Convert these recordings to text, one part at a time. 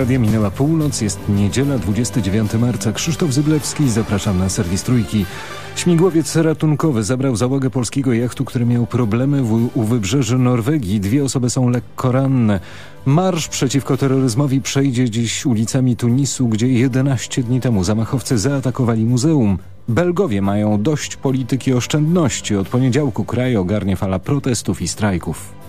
Radia minęła północ, jest niedziela 29 marca. Krzysztof Zyblewski, zapraszam na serwis Trójki. Śmigłowiec ratunkowy zabrał załogę polskiego jachtu, który miał problemy w, u wybrzeży Norwegii. Dwie osoby są lekko ranne. Marsz przeciwko terroryzmowi przejdzie dziś ulicami Tunisu, gdzie 11 dni temu zamachowcy zaatakowali muzeum. Belgowie mają dość polityki oszczędności. Od poniedziałku kraj ogarnie fala protestów i strajków.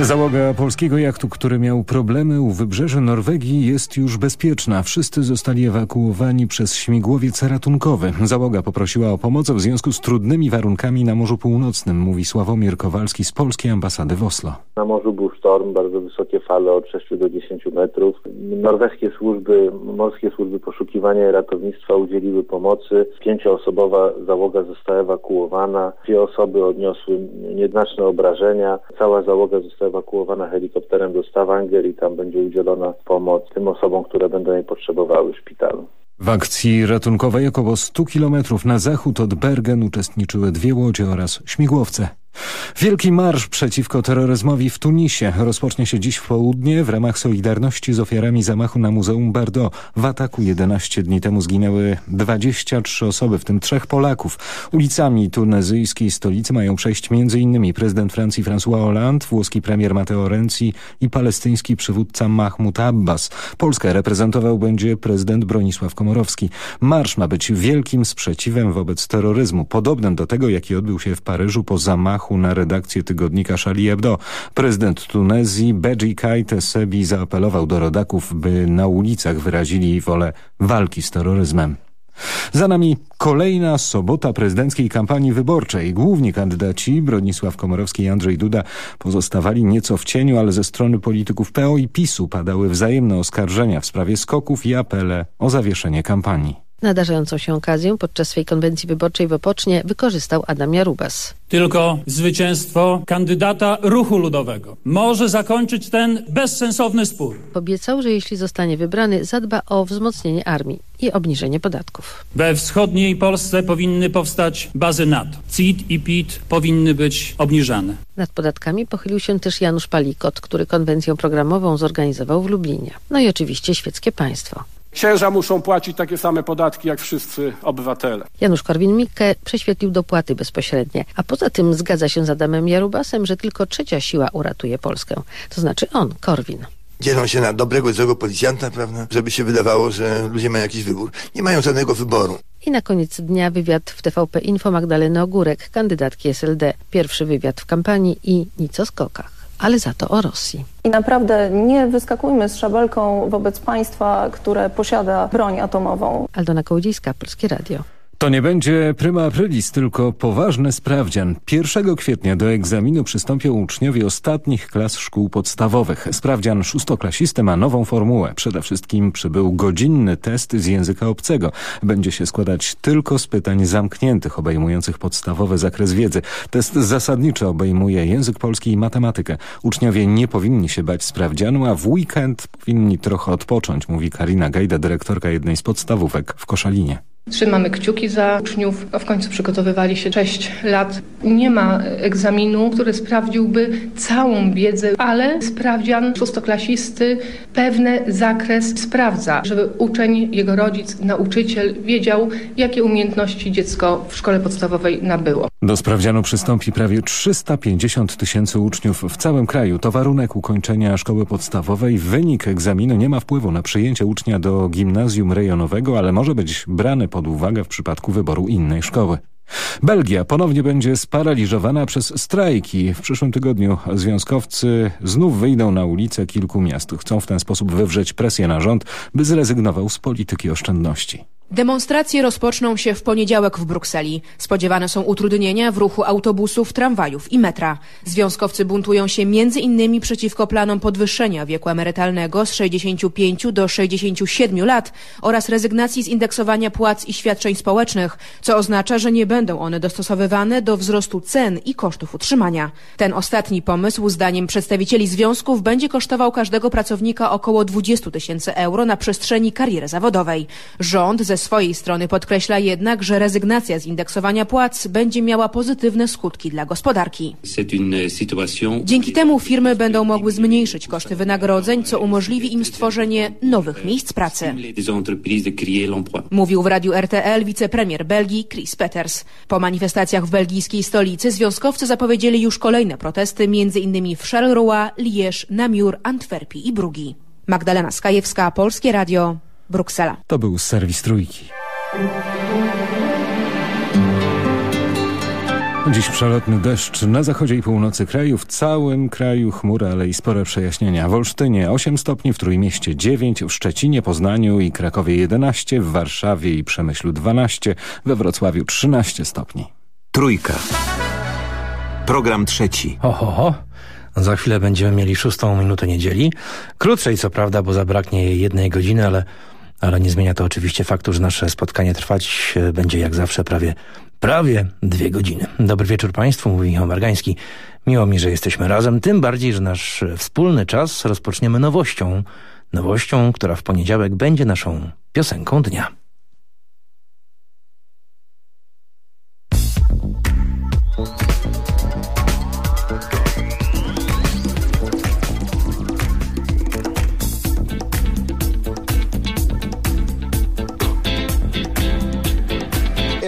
Załoga polskiego jachtu, który miał problemy u wybrzeży Norwegii jest już bezpieczna. Wszyscy zostali ewakuowani przez śmigłowiec ratunkowy. Załoga poprosiła o pomoc w związku z trudnymi warunkami na Morzu Północnym, mówi Sławomir Kowalski z polskiej ambasady w Oslo. Na morzu był sztorm, bardzo wysokie fale od 6 do 10 metrów. Norweskie służby, morskie służby poszukiwania i ratownictwa udzieliły pomocy. Pięcioosobowa załoga została ewakuowana. Dwie osoby odniosły nieznaczne obrażenia. Cała załoga została ewakuowana helikopterem do Stavanger i tam będzie udzielona pomoc tym osobom, które będą jej potrzebowały w szpitalu. W akcji ratunkowej około 100 kilometrów na zachód od Bergen uczestniczyły dwie łodzie oraz śmigłowce. Wielki marsz przeciwko terroryzmowi w Tunisie rozpocznie się dziś w południe w ramach Solidarności z ofiarami zamachu na Muzeum Bardo. W ataku 11 dni temu zginęły 23 osoby, w tym trzech Polaków. Ulicami tunezyjskiej stolicy mają przejść m.in. prezydent Francji François Hollande, włoski premier Matteo Renzi i palestyński przywódca Mahmoud Abbas. Polskę reprezentował będzie prezydent Bronisław Komorowski. Marsz ma być wielkim sprzeciwem wobec terroryzmu, podobnym do tego, jaki odbył się w Paryżu po zamachu zamachu na redakcję tygodnika Charlie Hebdo. Prezydent Tunezji Beji Kaite Sebi zaapelował do rodaków, by na ulicach wyrazili wolę walki z terroryzmem. Za nami kolejna sobota prezydenckiej kampanii wyborczej. Główni kandydaci Bronisław Komorowski i Andrzej Duda pozostawali nieco w cieniu, ale ze strony polityków PO i PiSu padały wzajemne oskarżenia w sprawie skoków i apele o zawieszenie kampanii. Nadarzającą się okazję podczas swej konwencji wyborczej w Opocznie wykorzystał Adam Jarubas. Tylko zwycięstwo kandydata ruchu ludowego może zakończyć ten bezsensowny spór. Obiecał, że jeśli zostanie wybrany, zadba o wzmocnienie armii i obniżenie podatków. We wschodniej Polsce powinny powstać bazy NATO. CIT i PIT powinny być obniżane. Nad podatkami pochylił się też Janusz Palikot, który konwencję programową zorganizował w Lublinie. No i oczywiście świeckie państwo. Księża muszą płacić takie same podatki jak wszyscy obywatele. Janusz Korwin-Mikke prześwietlił dopłaty bezpośrednie, a poza tym zgadza się z Adamem Jarubasem, że tylko trzecia siła uratuje Polskę. To znaczy on, Korwin dzielą się na dobrego i złego policjanta, prawda? Żeby się wydawało, że ludzie mają jakiś wybór. Nie mają żadnego wyboru. I na koniec dnia wywiad w TVP Info Magdaleny Ogórek, kandydatki SLD. Pierwszy wywiad w kampanii i nic o skokach ale za to o Rosji. I naprawdę nie wyskakujmy z szabelką wobec państwa, które posiada broń atomową. Aldona Kołodziejska, Polskie Radio. To nie będzie prima aprilis, tylko poważny sprawdzian. 1 kwietnia do egzaminu przystąpią uczniowie ostatnich klas szkół podstawowych. Sprawdzian szóstoklasisty ma nową formułę. Przede wszystkim przybył godzinny test z języka obcego. Będzie się składać tylko z pytań zamkniętych, obejmujących podstawowy zakres wiedzy. Test zasadniczy obejmuje język polski i matematykę. Uczniowie nie powinni się bać sprawdzianu, a w weekend powinni trochę odpocząć, mówi Karina Gajda, dyrektorka jednej z podstawówek w Koszalinie. Trzymamy kciuki za uczniów. W końcu przygotowywali się 6 lat. Nie ma egzaminu, który sprawdziłby całą wiedzę, ale sprawdzian szóstoklasisty pewny zakres sprawdza, żeby uczeń, jego rodzic, nauczyciel wiedział, jakie umiejętności dziecko w szkole podstawowej nabyło. Do sprawdzianu przystąpi prawie 350 tysięcy uczniów w całym kraju. To warunek ukończenia szkoły podstawowej. Wynik egzaminu nie ma wpływu na przyjęcie ucznia do gimnazjum rejonowego, ale może być brany pod uwagę w przypadku wyboru innej szkoły. Belgia ponownie będzie sparaliżowana przez strajki. W przyszłym tygodniu związkowcy znów wyjdą na ulice kilku miast. Chcą w ten sposób wywrzeć presję na rząd, by zrezygnował z polityki oszczędności. Demonstracje rozpoczną się w poniedziałek w Brukseli. Spodziewane są utrudnienia w ruchu autobusów, tramwajów i metra. Związkowcy buntują się między innymi przeciwko planom podwyższenia wieku emerytalnego z 65 do 67 lat oraz rezygnacji z indeksowania płac i świadczeń społecznych, co oznacza, że nie będą one dostosowywane do wzrostu cen i kosztów utrzymania. Ten ostatni pomysł, zdaniem przedstawicieli związków, będzie kosztował każdego pracownika około 20 tysięcy euro na przestrzeni kariery zawodowej. Rząd ze Ze swojej strony podkreśla jednak, że rezygnacja z indeksowania płac będzie miała pozytywne skutki dla gospodarki. Dzięki temu firmy będą mogły zmniejszyć koszty wynagrodzeń, co umożliwi im stworzenie nowych miejsc pracy. Mówił w radiu RTL wicepremier Belgii Chris Peters. Po manifestacjach w belgijskiej stolicy związkowcy zapowiedzieli już kolejne protesty, m.in. w Charleroi, Liège, Namur, Antwerpii i Brugi. Magdalena Skajewska, Polskie Radio, Bruksela. To był serwis Trójki. Dziś przelotny deszcz na zachodzie i północy kraju, w całym kraju chmury, ale i spore przejaśnienia. W Olsztynie 8 stopni, w Trójmieście 9, w Szczecinie, Poznaniu i Krakowie 11, w Warszawie i Przemyślu 12, we Wrocławiu 13 stopni. Trójka. Program trzeci. Ho, ho, ho. Za chwilę będziemy mieli szóstą minutę niedzieli. Krótszej co prawda, bo zabraknie jej jednej godziny, ale, ale nie zmienia to oczywiście faktu, że nasze spotkanie trwać e, będzie jak zawsze prawie, prawie dwie godziny. Dobry wieczór Państwu, mówi Michał Margański. Miło mi, że jesteśmy razem, tym bardziej, że nasz wspólny czas rozpoczniemy nowością. Nowością, która w poniedziałek będzie naszą piosenką dnia.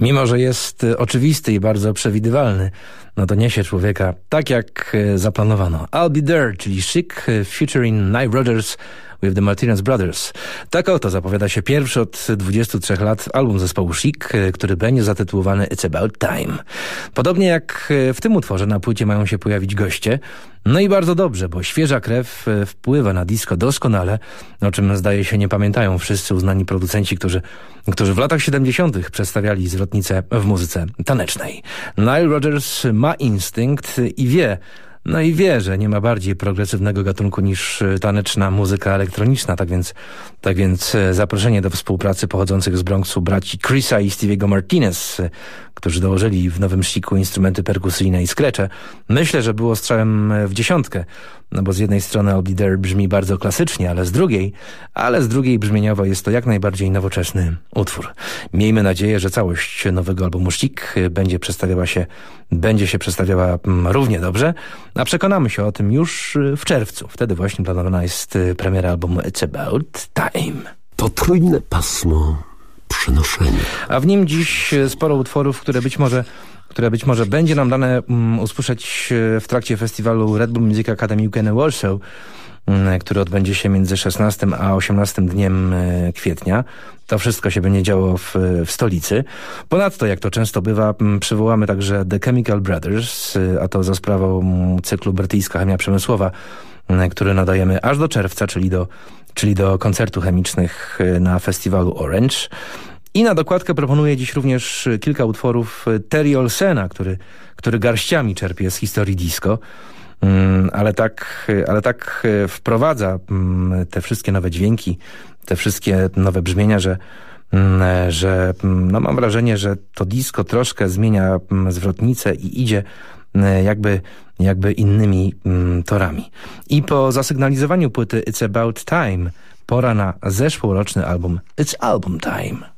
Mimo, że jest y, oczywisty i bardzo przewidywalny, no to niesie człowieka tak jak y, zaplanowano. I'll Be There, czyli Chic y, featuring Nile Rodgers with the Martinez Brothers. Tak oto zapowiada się pierwszy od 23 lat album zespołu Chic, który będzie zatytułowany It's About Time. Podobnie jak w tym utworze na płycie mają się pojawić goście, no i bardzo dobrze, bo świeża krew e, wpływa na disco doskonale, o czym zdaje się nie pamiętają wszyscy uznani producenci, którzy, którzy w latach 70. przedstawiali zwrotnicę w muzyce tanecznej. Nile Rodgers ma instynkt i wie, no i wie, że nie ma bardziej progresywnego gatunku niż e, taneczna muzyka elektroniczna, tak więc, tak więc e, zaproszenie do współpracy pochodzących z Bronxu braci Chrisa i Stevie'ego Martinez, e, którzy dołożyli w nowym szliku instrumenty perkusyjne i skrecze, myślę, że było strzałem w dziesiątkę, no bo z jednej strony There brzmi bardzo klasycznie, ale z drugiej, ale z drugiej brzmieniowo jest to jak najbardziej nowoczesny utwór. Miejmy nadzieję, że całość nowego albumu Sztik będzie przedstawiała się, będzie się przedstawiała mm, równie dobrze, a przekonamy się o tym już w czerwcu. Wtedy właśnie planowana jest premiera albumu It's About Time. Potrójne pasmo przenoszenia. A w nim dziś sporo utworów, które być może które być może będzie nam dane um, usłyszeć e, w trakcie festiwalu Red Bull Music Academy UK in Warsaw, um, który odbędzie się między 16 a 18 dniem e, kwietnia. To wszystko się będzie działo w, w stolicy. Ponadto, jak to często bywa, przywołamy także The Chemical Brothers, e, a to za sprawą cyklu Brytyjska Chemia Przemysłowa, który nadajemy aż do czerwca, czyli do, czyli do koncertów chemicznych na festiwalu Orange. I na dokładkę proponuję dziś również kilka utworów Terry Olsena, który, który garściami czerpie z historii disco. Mm, ale tak, ale tak wprowadza mm, te wszystkie nowe dźwięki, te wszystkie nowe brzmienia, że, mm, że no mam wrażenie, że to disco troszkę zmienia zwrotnicę i idzie jakby, jakby innymi torami. I po zasygnalizowaniu płyty It's About Time pora na zeszłoroczny album It's Album Time.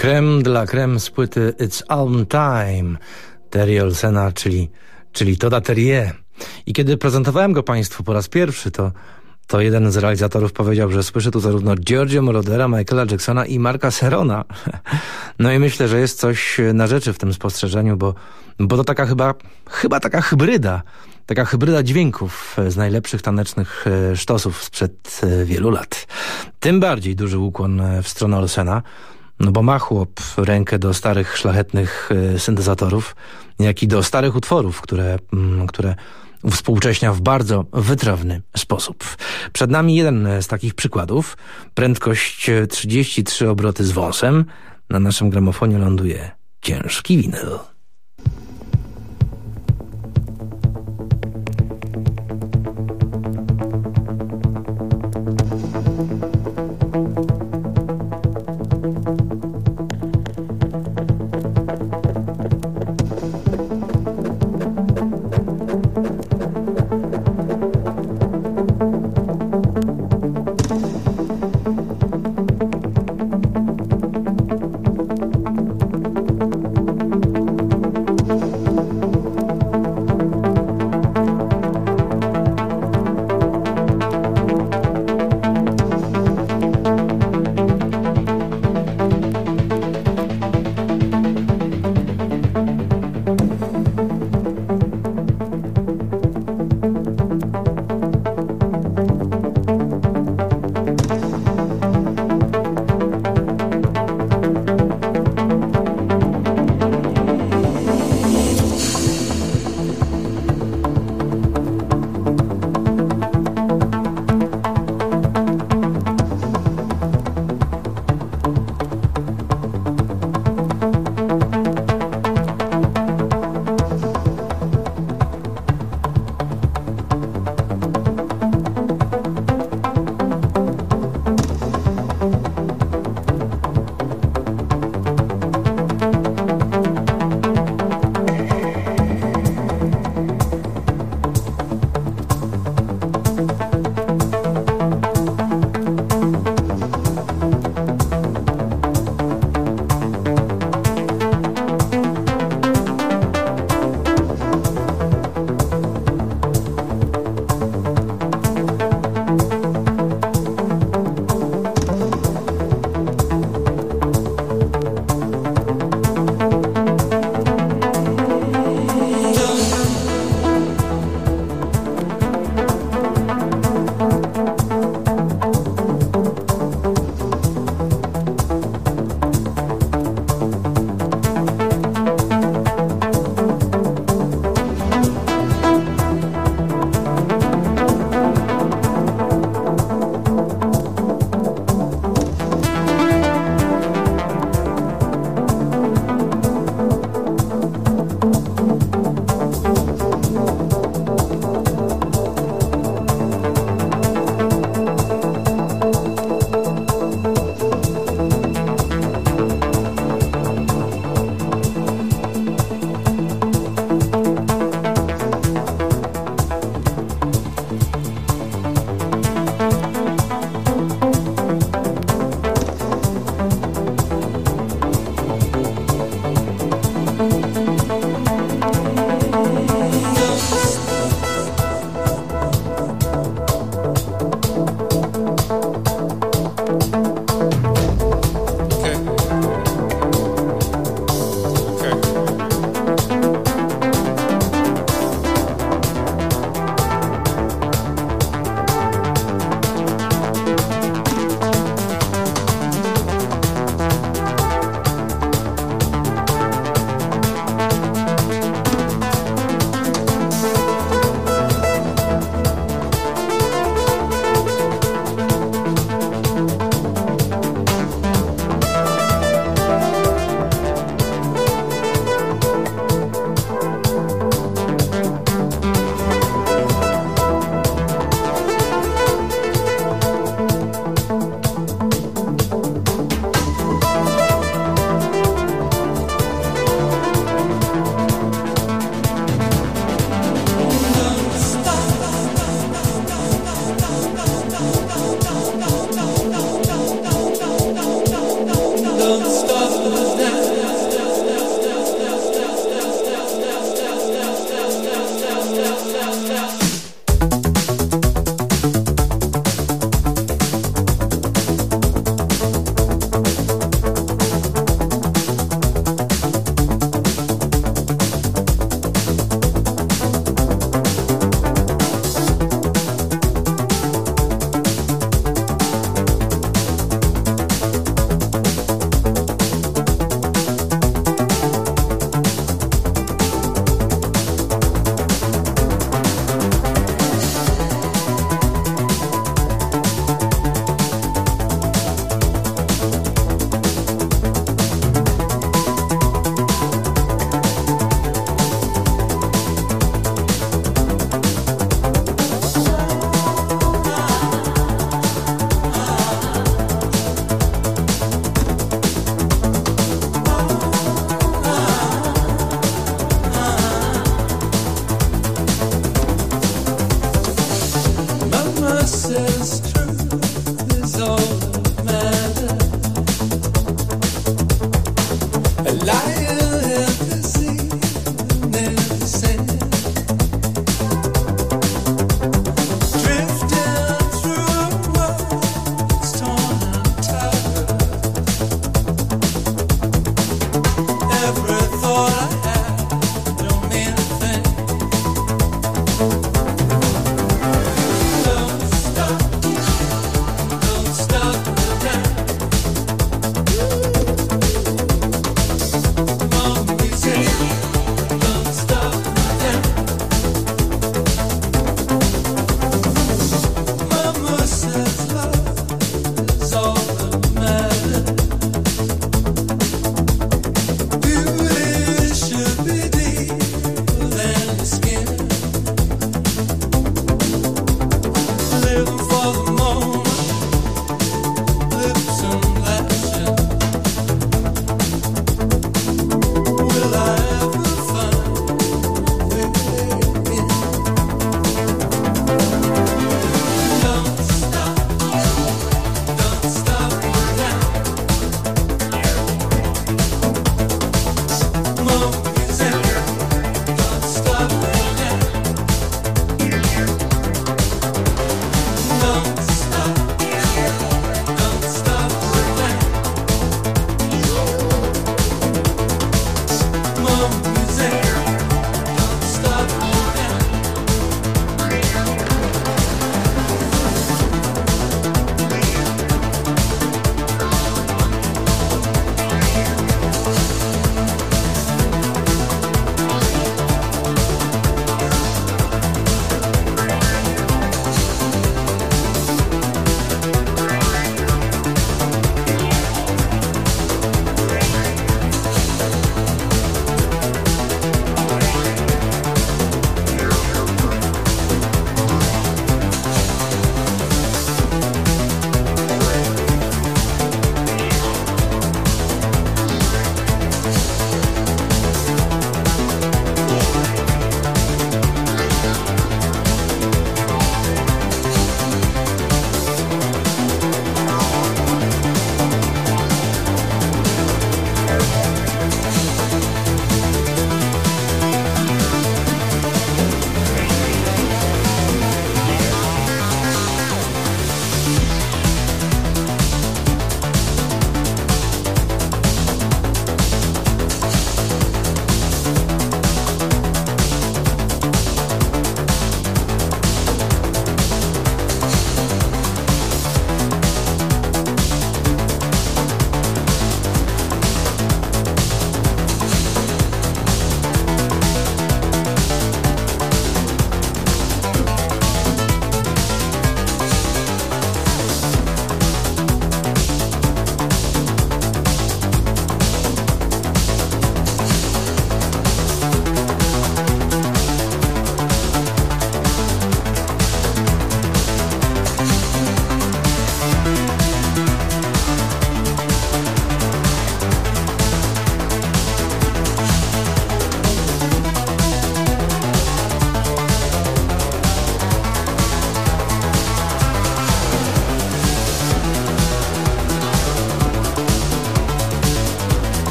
Krem dla krem z płyty It's On Time Terry Olsena, czyli, czyli Toda Terrier. I kiedy prezentowałem go Państwu po raz pierwszy, to, to jeden z realizatorów powiedział, że słyszy tu zarówno Giorgio Morodera, Michaela Jacksona i Marka Serona. No i myślę, że jest coś na rzeczy w tym spostrzeżeniu, bo, bo to taka chyba, chyba taka hybryda, taka hybryda dźwięków z najlepszych tanecznych e, sztosów sprzed e, wielu lat. Tym bardziej duży ukłon w stronę Olsena, no bo ma chłop rękę do starych, szlachetnych e, syntezatorów, jak i do starych utworów, które, mm, które współcześnia w bardzo wytrawny sposób. Przed nami jeden z takich przykładów. Prędkość 33 obroty z wąsem. Na naszym gramofonie ląduje ciężki winyl.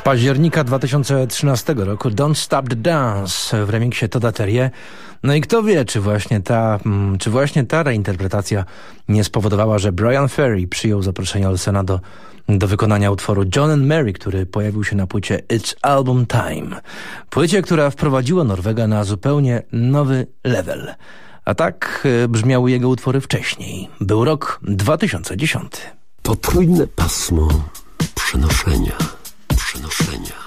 Października 2013 roku Don't Stop the Dance w remiksie Toda Terje. No i kto wie, czy właśnie ta, mm, czy właśnie ta reinterpretacja nie spowodowała, że Brian Ferry przyjął zaproszenie Olsena do, do wykonania utworu John and Mary, który pojawił się na płycie It's Album Time. Płycie, która wprowadziła Norwega na zupełnie nowy level. A tak e, brzmiały jego utwory wcześniej. Był rok 2010. Potrójne pasmo przenoszenia przenoszenia.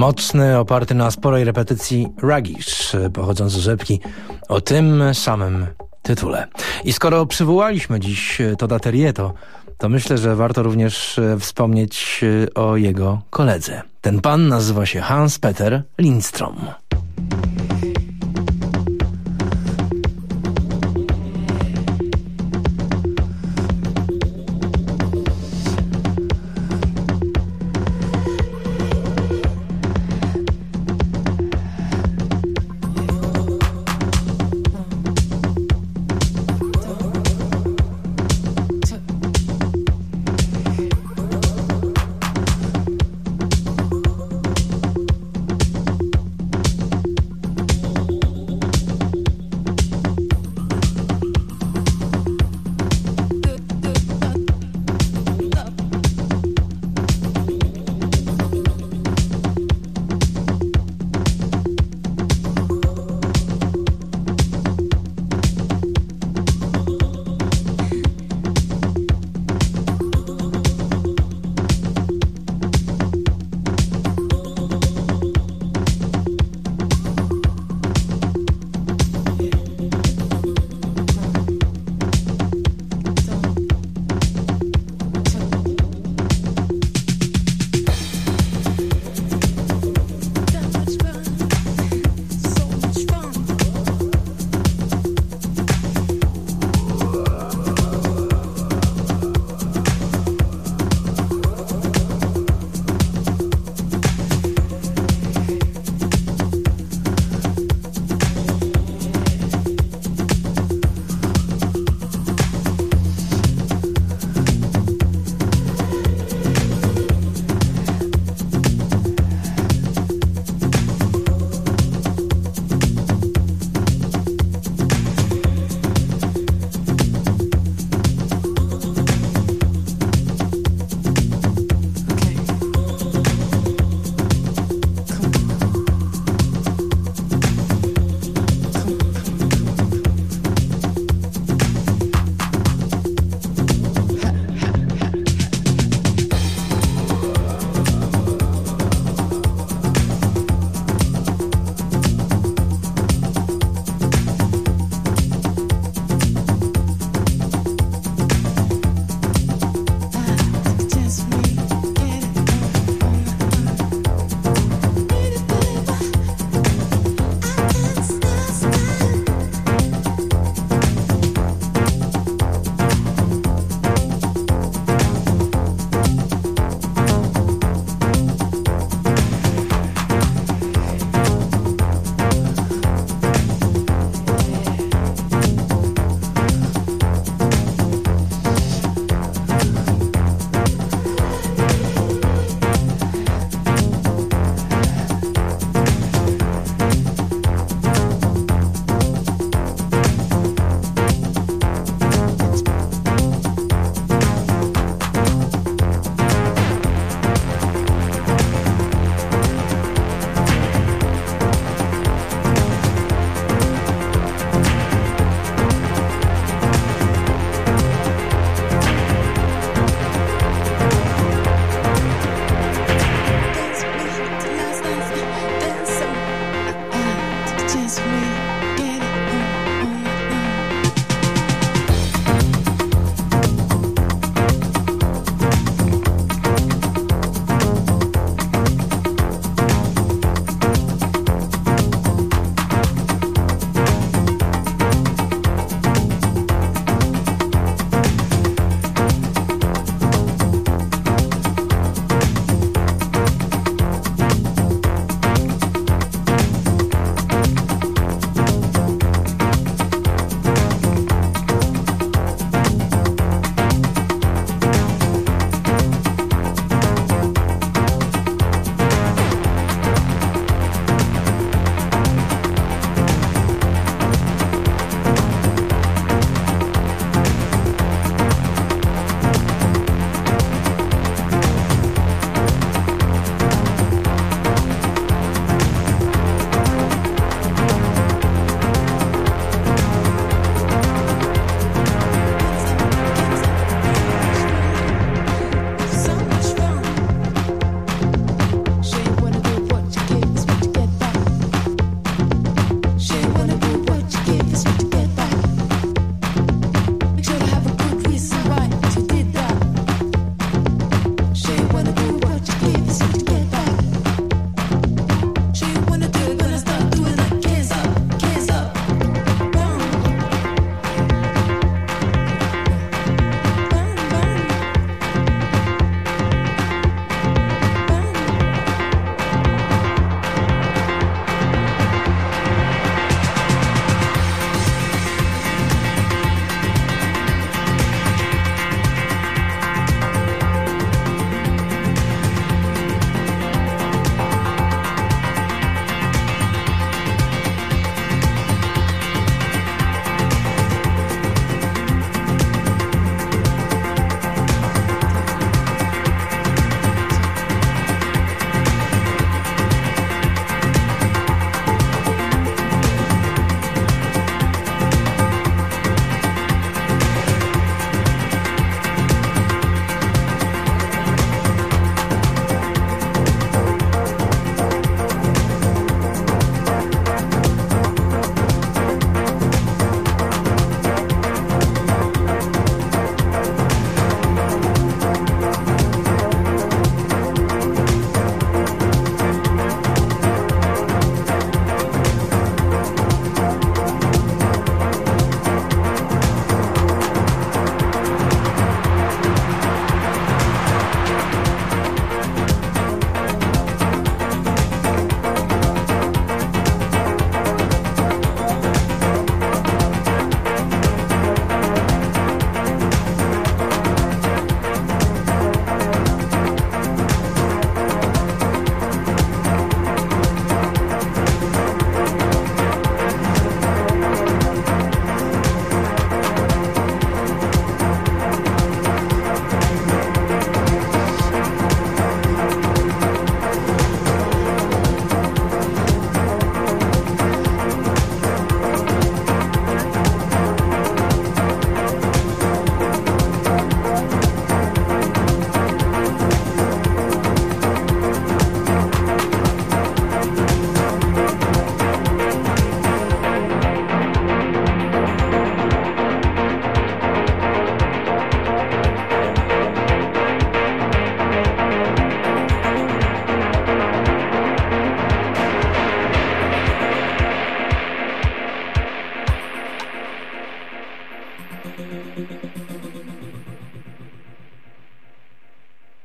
Mocny, oparty na sporej repetycji Ragish, pochodzący z rzepki o tym samym tytule. I skoro przywołaliśmy dziś Toda Terrieto, to myślę, że warto również wspomnieć o jego koledze. Ten pan nazywa się Hans-Peter Lindstrom.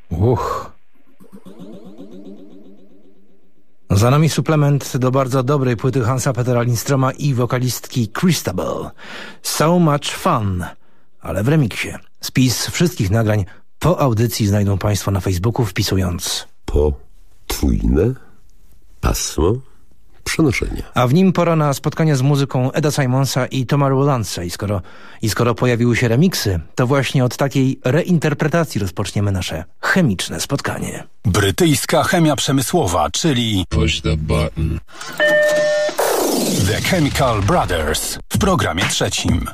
Uch. Za nami suplement do bardzo dobrej płyty Hansa Petera Lindstroma i wokalistki Christabel. So much fun, ale w remiksie. Spis wszystkich nagrań po audycji znajdą Państwo na Facebooku wpisując. Potrójne pasmo przenoszenia. A w nim pora na spotkanie z muzyką Eda Simonsa i Toma Rowlandsa. I skoro, I skoro pojawiły się remiksy, to właśnie od takiej reinterpretacji rozpoczniemy nasze chemiczne spotkanie. Brytyjska chemia przemysłowa, czyli Push the button. The Chemical Brothers w programie trzecim.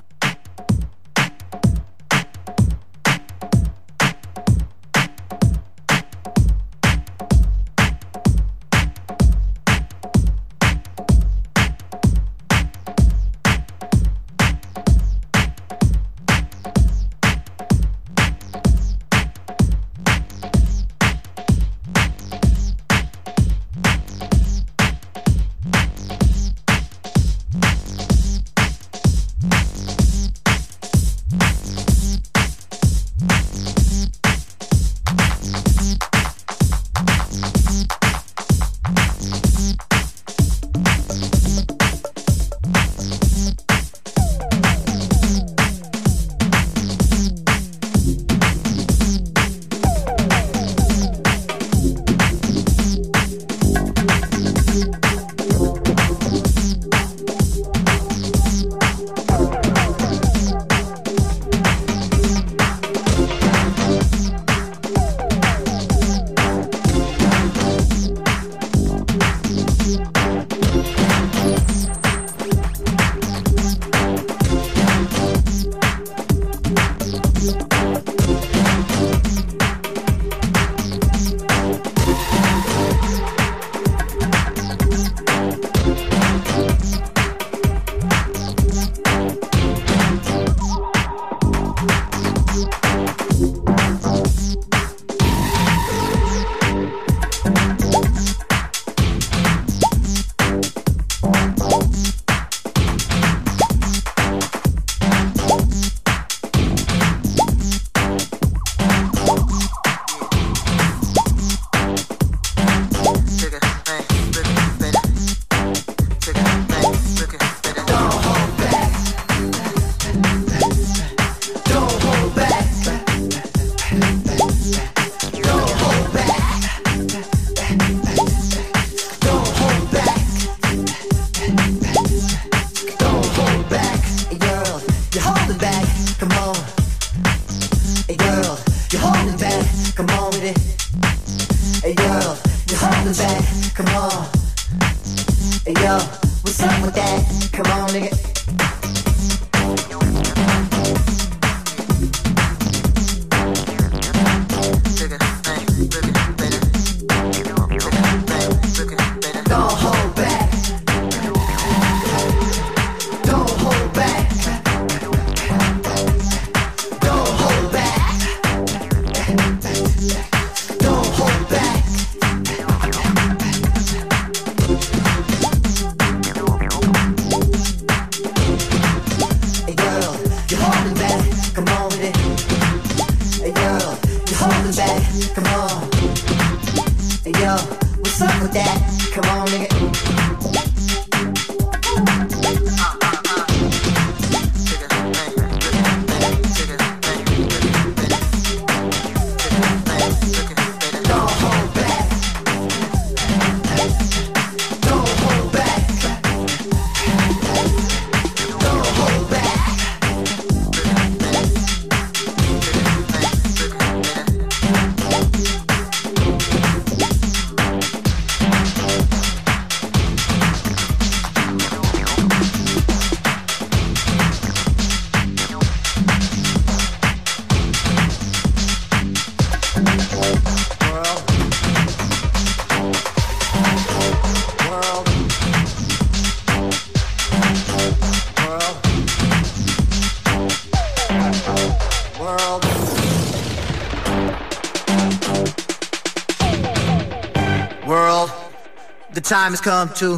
Time has come to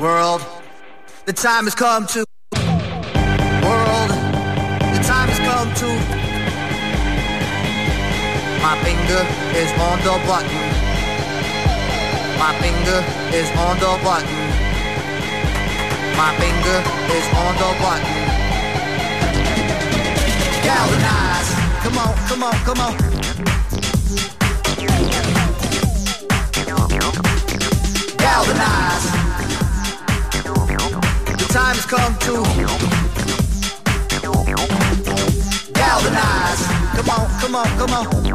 world. The time has come to world. The time has come to My finger is on the button. My finger is on the button. My finger is on the button. Galvanize. Come on, come on, come on. Galvanize. The time has come to galvanize. Come on, come on, come on.